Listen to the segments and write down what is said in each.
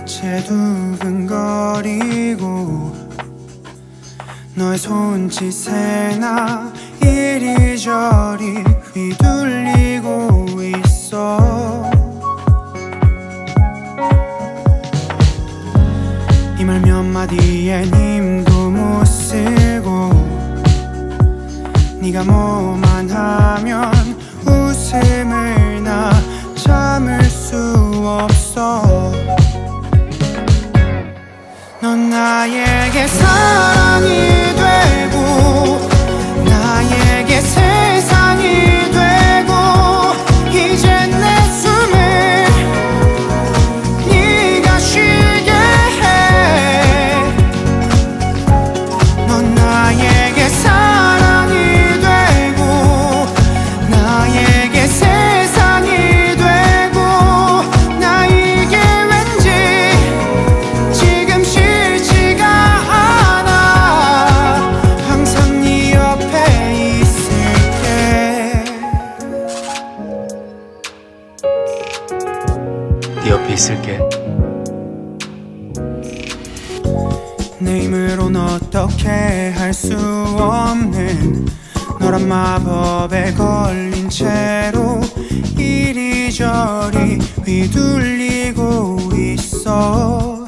눈빛에 두근거리고 너의 손짓에 나 이리저리 휘둘리고 있어. 이 말 몇 마디에 힘도 못 쓰고 네가 뭐만 하면 네 옆에 있을게. 내 힘으론 어떻게 할 수 없는 너란 마법에 걸린 채로 이리저리 휘둘리고 있어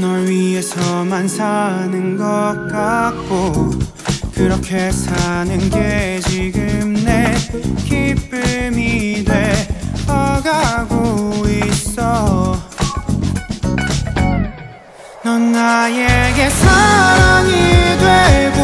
널 위해서만 사는 것 같고 그렇게 사는 게 지금 내 넌 나에게 사랑이 되고